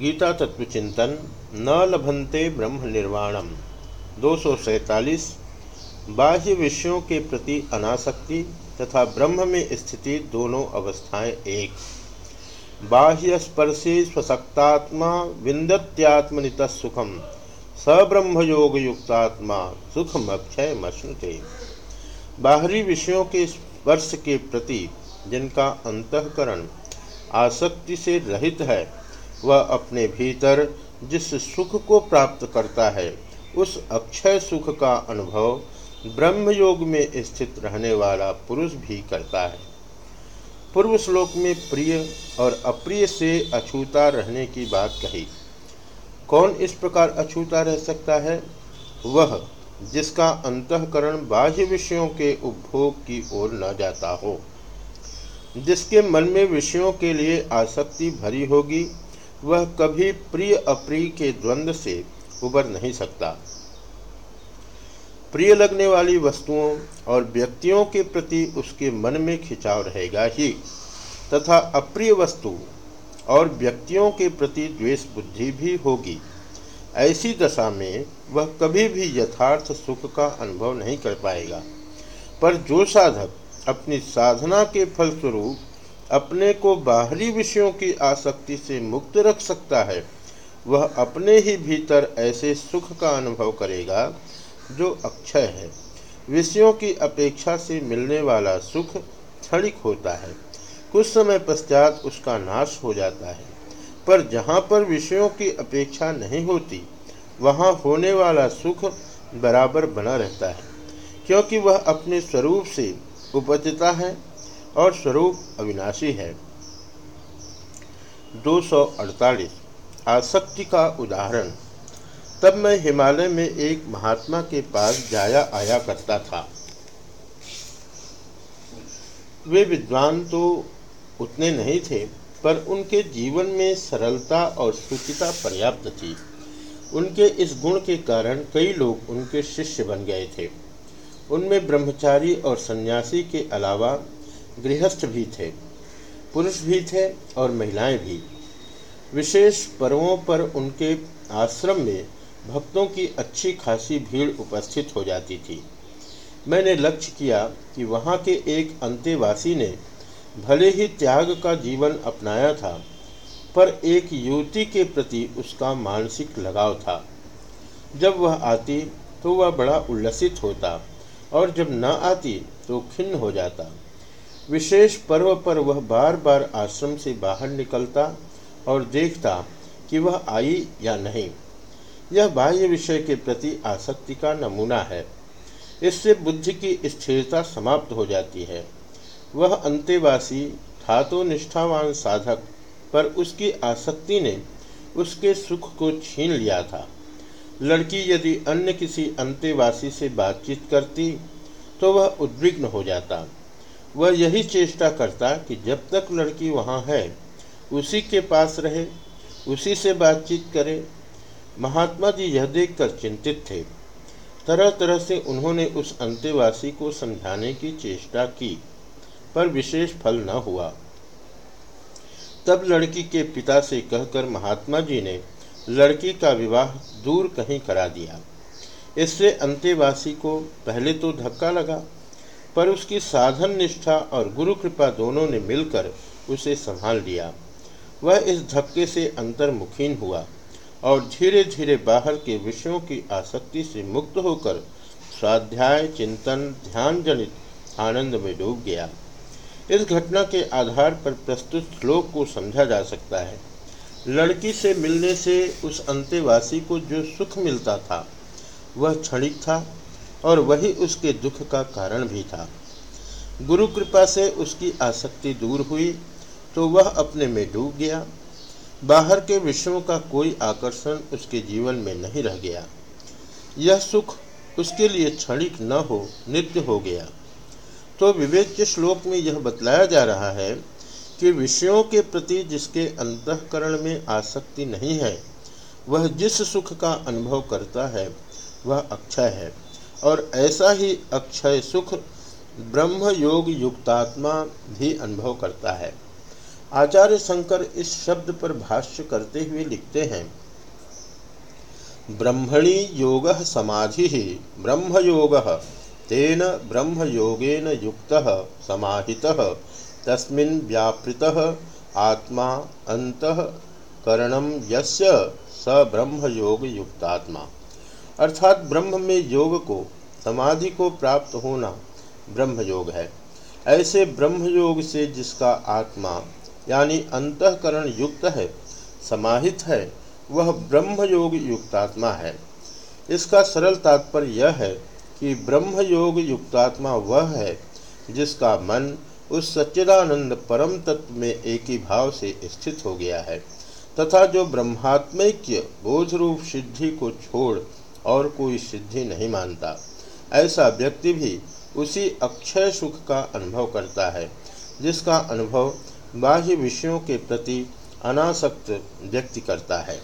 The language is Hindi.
गीता तत्व चिंतन न लभंते ब्रह्म निर्वाणम दो बाह्य विषयों के प्रति अनासक्ति तथा ब्रह्म में स्थिति दोनों अवस्थाएँ एक। बाह्य स्पर्शी स्वशक्तात्मा विंदत्यात्मनित सुखम सब्रह्म योग युक्तात्मा सुखम अक्षय मश्नुते बाहरी विषयों के स्पर्श के प्रति जिनका अंतकरण आसक्ति से रहित है वह अपने भीतर जिस सुख को प्राप्त करता है, उस अक्षय सुख का अनुभव ब्रह्म योग में स्थित रहने वाला पुरुष भी करता है। पूर्व श्लोक में प्रिय और अप्रिय से अछूता रहने की बात कही। कौन इस प्रकार अछूता रह सकता है? वह, जिसका अंतकरण बाह्य विषयों के उपभोग की ओर न जाता हो। जिसके मन में विषयों के लिए आसक्ति भरी होगी वह कभी प्रिय अप्रिय के द्वंद्व से उबर नहीं सकता। प्रिय लगने वाली वस्तुओं और व्यक्तियों के प्रति उसके मन में खिंचाव रहेगा ही, तथा अप्रिय वस्तु और व्यक्तियों के प्रति द्वेष बुद्धि भी होगी। ऐसी दशा में वह कभी भी यथार्थ सुख का अनुभव नहीं कर पाएगा। पर जो साधक अपनी साधना के फलस्वरूप अपने को बाहरी विषयों की आसक्ति से मुक्त रख सकता है। वह अपने ही भीतर ऐसे सुख का अनुभव करेगा जो अक्षय है। विषयों की अपेक्षा से मिलने वाला सुख क्षणिक होता है। कुछ समय पश्चात उसका नाश हो जाता है। पर जहाँ पर विषयों की अपेक्षा नहीं होती, वहाँ होने वाला सुख बराबर बना रहता है, क्योंकि वह अपने स्वरूप से उपजता है और स्वरूप अविनाशी है। 248 आसक्ति का उदाहरण। तब मैं हिमालय में एक महात्मा के पास जाया आया करता था। वे विद्वान तो उतने नहीं थे, पर उनके जीवन में सरलता और सुचिता पर्याप्त थी। उनके इस गुण के कारण कई लोग उनके शिष्य बन गए थे। उनमें ब्रह्मचारी और सन्यासी के अलावा गृहस्थ भी थे, पुरुष भी थे और महिलाएँ भी। विशेष पर्वों पर उनके आश्रम में भक्तों की अच्छी खासी भीड़ उपस्थित हो जाती थी। मैंने लक्ष्य किया कि वहाँ के एक अंतेवासी ने भले ही त्याग का जीवन अपनाया था, पर एक युवती के प्रति उसका मानसिक लगाव था। जब वह आती तो वह बड़ा उल्लसित होता और जब न आती तो खिन्न हो जाता। विशेष पर्व पर वह बार बार आश्रम से बाहर निकलता और देखता कि वह आई या नहीं। यह बाह्य विषय के प्रति आसक्ति का नमूना है। इससे बुद्धि की स्थिरता समाप्त हो जाती है। वह अंतेवासी था तो निष्ठावान साधक पर उसकी आसक्ति ने उसके सुख को छीन लिया था। लड़की यदि अन्य किसी अंतेवासी से बातचीत करती तो वह उद्विग्न हो जाता। वह यही चेष्टा करता कि जब तक लड़की वहाँ है, उसी के पास रहे, उसी से बातचीत करे। महात्मा जी यह देखकर चिंतित थे। तरह तरह से उन्होंने उस अंतेवासी को समझाने की चेष्टा की, पर विशेष फल न हुआ। तब लड़की के पिता से कहकर महात्मा जी ने लड़की का विवाह दूर कहीं करा दिया। इससे अंतेवासी को पहले तो धक्का लगा पर उसकी साधन निष्ठा और गुरु कृपा दोनों ने मिलकर उसे संभाल लिया। वह इस धक्के से अंतर्मुखीन हुआ और धीरे धीरे बाहर के विषयों की आसक्ति से मुक्त होकर स्वाध्याय, चिंतन ध्यान जनित आनंद में डूब गया। इस घटना के आधार पर प्रस्तुत श्लोक को समझा जा सकता है। लड़की से मिलने से उस अंतेवासी को जो सुख मिलता था, वह क्षणिक था और वही उसके दुख का कारण भी था। गुरु कृपा से उसकी आसक्ति दूर हुई तो वह अपने में डूब गया। बाहर के विषयों का कोई आकर्षण उसके जीवन में नहीं रह गया। यह सुख उसके लिए क्षणिक न हो, नित्य हो गया। तो विवेक के श्लोक में यह बतलाया जा रहा है कि विषयों के प्रति जिसके अंतकरण में आसक्ति नहीं है, वह जिस सुख का अनुभव करता है, वह अक्षय अच्छा है। और ऐसा ही अक्षय सुख ब्रह्म योग युक्तात्मा भी अनुभव करता है। आचार्य शंकर इस शब्द पर भाष्य करते हुए लिखते हैं, ब्रह्मणी योग समाधि, ब्रह्मयोग, तेन ब्रह्मयोगेन युक्त, समाहितः, तस्मिन् व्यापृत, आत्मा अंतकरणम यस्य, स ब्रह्म योग युक्तात्मा। अर्थात ब्रह्म में योग को, समाधि को प्राप्त होना ब्रह्म योग है। ऐसे ब्रह्म योग से जिसका आत्मा, यानी अंतकरण युक्त है, समाहित है, वह ब्रह्म योग युक्तात्मा है। इसका सरल तात्पर्य यह है कि ब्रह्म योग युक्तात्मा वह है, जिसका मन उस सच्चिदानंद परम तत्व में एक ही भाव से स्थित हो गया है, तथा जो ब्रह्मात्मैक्य बोध रूप सिद्धि को छोड़ और कोई सिद्धि नहीं मानता। ऐसा व्यक्ति भी उसी अक्षय सुख का अनुभव करता है, जिसका अनुभव बाह्य विषयों के प्रति अनासक्त व्यक्ति करता है।